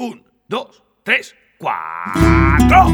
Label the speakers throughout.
Speaker 1: Un, dos, tres, cuatro.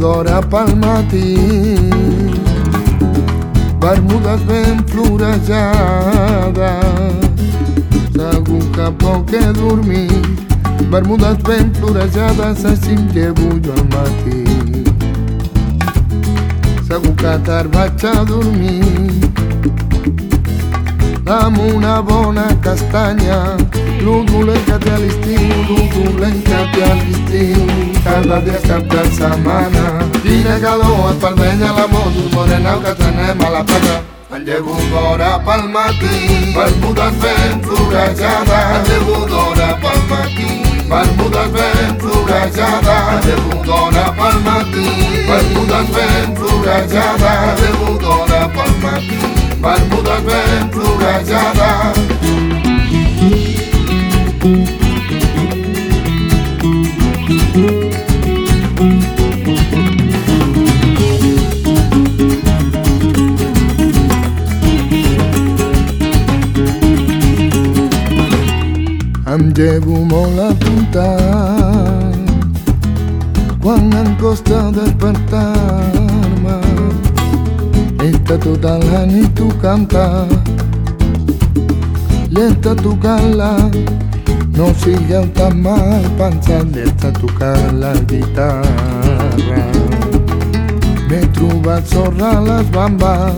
Speaker 2: D'hora pel matí. Bermudes ben florejades segur que poc he dormit. Bermudes ben florejades així em llevo jo al matí. Segur que tard vaig a dormir. Amb una bona castanya lo dolent que té a és cap de setmana. Quina calor et permenya la moto morena que tenem a la platja en llevo d'hora pel matí bermudes ben florejada. En llevo d'hora pel matí bermudes ben florejada. En llevo d'hora pel matí bermudes ben florejada. En llevo d'hora pel matí bermudes ben florejada em llevo molt apuntat quan em costa despertar-me. Està tota la nit tu cantar lenta tocant-la no sigueu tan mal pensant lenta tocant la guitarra. M'he trobat sorra a les bambes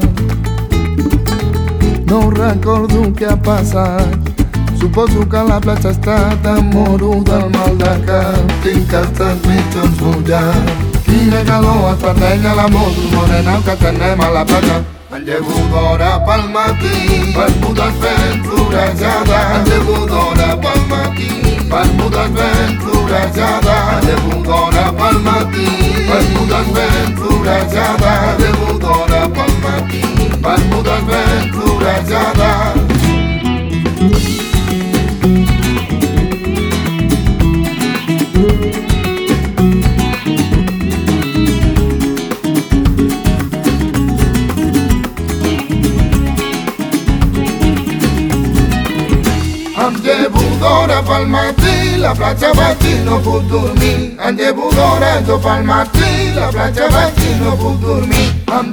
Speaker 2: no recordo què ha passat Suposo que la platja està tan moro del mal de cap. Tinc els mitjons mullats Quina calor et pertenya la moto morena que tenem a la platja en llevo d'hora pel matí bermudes ben florejada. En llevo d'hora pel matí bermudes ben florejada. En llevo d'hora pel matí bermudes ben florejada D'hora pel matí, la platja i no puc dormir. Em d'hora jo pel matí, la platja i no puc dormir. Em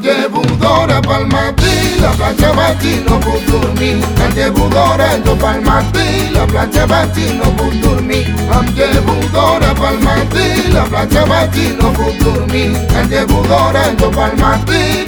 Speaker 2: d'hora pel matí, la platja i no puc dormir. Em d'hora jo pel matí, la platja i no puc dormir. Em d'hora pel matí, la platja i no puc dormir. Em d'hora jo pel matí,